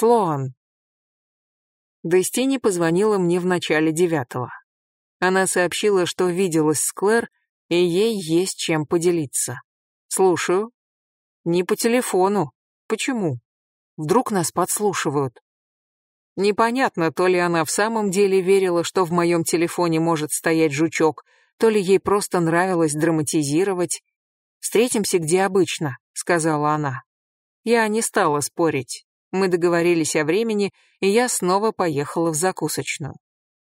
Слоан. Дестини позвонила мне в начале девятого. Она сообщила, что виделась с Клэр, и ей есть чем поделиться. Слушаю. Не по телефону. Почему? Вдруг нас подслушивают. Непонятно, то ли она в самом деле верила, что в моем телефоне может стоять жучок, то ли ей просто нравилось драматизировать. «Встретимся где обычно», — сказала она. Я не стала спорить. Мы договорились о времени, и я снова поехала в закусочную.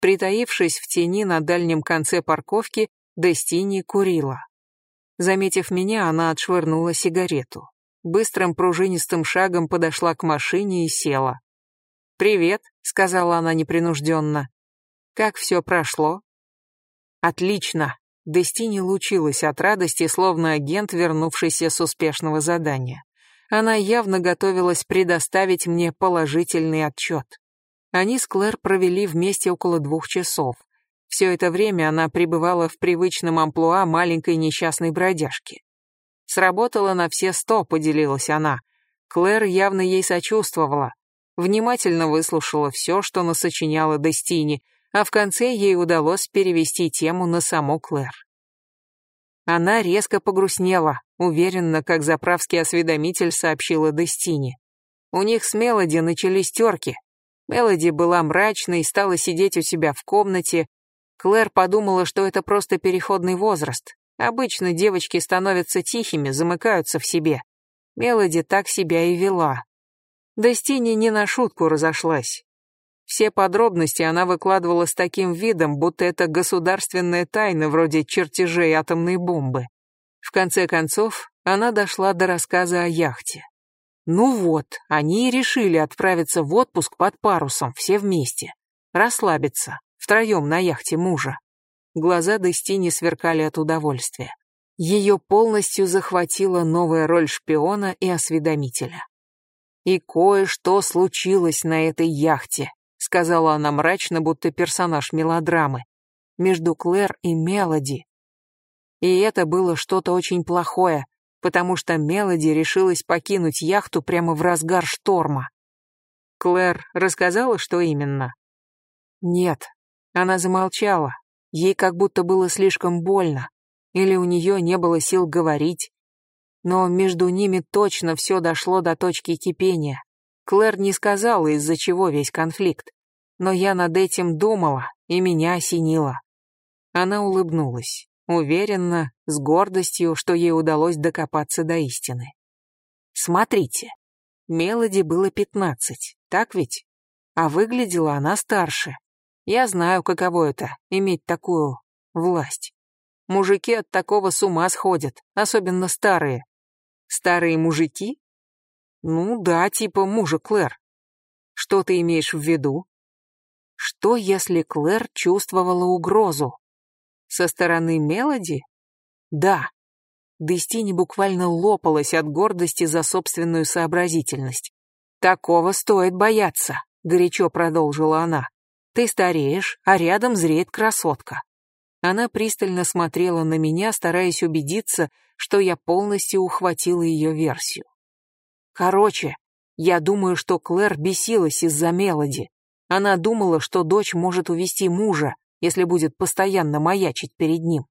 Притаившись в тени на дальнем конце парковки, Дестини курила. Заметив меня, она отшвырнула сигарету. Быстрым пружинистым шагом подошла к машине и села. «Привет», — сказала она непринужденно. «Как все прошло?» «Отлично», — Дестини лучилась от радости, словно агент, вернувшийся с успешного задания. Она явно готовилась предоставить мне положительный отчет. Они с Клэр провели вместе около двух часов. Все это время она пребывала в привычном амплуа маленькой несчастной бродяжки. Сработала на все сто, поделилась она. Клэр явно ей сочувствовала. Внимательно выслушала все, что насочиняла Дестини, а в конце ей удалось перевести тему на саму Клэр. Она резко погрустнела, уверенно, как заправский осведомитель сообщила Дестини. У них с Мелоди начались терки. Мелоди была мрачной, стала сидеть у себя в комнате. Клэр подумала, что это просто переходный возраст. Обычно девочки становятся тихими, замыкаются в себе. Мелоди так себя и вела. Дестини не на шутку разошлась. Все подробности она выкладывала с таким видом, будто это государственная тайна вроде чертежей атомной бомбы. В конце концов, она дошла до рассказа о яхте. Ну вот, они и решили отправиться в отпуск под парусом, все вместе. Расслабиться, втроем на яхте мужа. Глаза Дестини сверкали от удовольствия. Ее полностью захватила новая роль шпиона и осведомителя. И кое-что случилось на этой яхте, сказала она мрачно, будто персонаж мелодрамы, между Клэр и Мелоди. И это было что-то очень плохое, потому что Мелоди решилась покинуть яхту прямо в разгар шторма. Клэр рассказала, что именно? Нет, она замолчала. Ей как будто было слишком больно, или у нее не было сил говорить. Но между ними точно все дошло до точки кипения. Клэр не сказала, из-за чего весь конфликт но я над этим думала, и меня осенило. Она улыбнулась, уверенно, с гордостью, что ей удалось докопаться до истины. Смотрите, Мелоди было пятнадцать, так ведь? А выглядела она старше. Я знаю, каково это, иметь такую власть. Мужики от такого с ума сходят, особенно старые. Старые мужики? Ну да, типа мужа Клэр. Что ты имеешь в виду? Что, если Клэр чувствовала угрозу? Со стороны Мелоди? Да. Дестини буквально лопалась от гордости за собственную сообразительность. «Такого стоит бояться», — горячо продолжила она. «Ты стареешь, а рядом зреет красотка». Она пристально смотрела на меня, стараясь убедиться, что я полностью ухватила ее версию. Короче, я думаю, что Клэр бесилась из-за Мелоди. Она думала, что дочь может увести мужа, если будет постоянно маячить перед ним.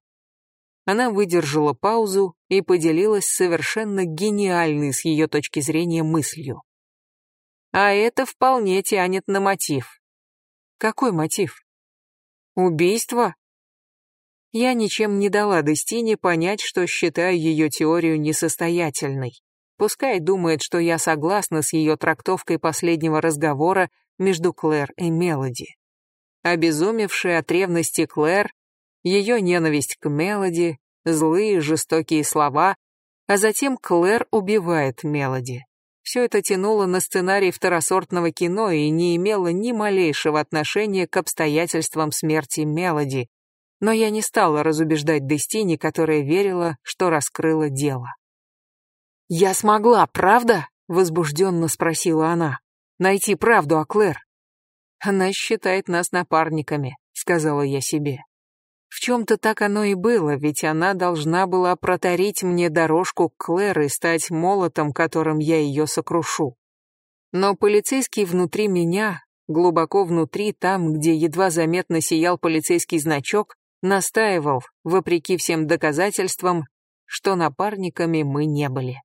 Она выдержала паузу и поделилась совершенно гениальной с ее точки зрения мыслью. А это вполне тянет на мотив. Какой мотив? Убийство? Я ничем не дала Дестине понять, что считаю ее теорию несостоятельной. Пускай думает, что я согласна с ее трактовкой последнего разговора между Клэр и Мелоди. Обезумевшая от ревности Клэр, ее ненависть к Мелоди, злые жестокие слова, а затем Клэр убивает Мелоди. Все это тянуло на сценарий второсортного кино и не имело ни малейшего отношения к обстоятельствам смерти Мелоди, но я не стала разубеждать Дестини, которая верила, что раскрыла дело. «Я смогла, правда?» — возбужденно спросила она найти правду о Клэр. Она считает нас напарниками, сказала я себе. В чем-то так оно и было, ведь она должна была протарить мне дорожку к Клэр и стать молотом, которым я ее сокрушу. Но полицейский внутри меня, глубоко внутри, там, где едва заметно сиял полицейский значок, настаивал, вопреки всем доказательствам, что напарниками мы не были.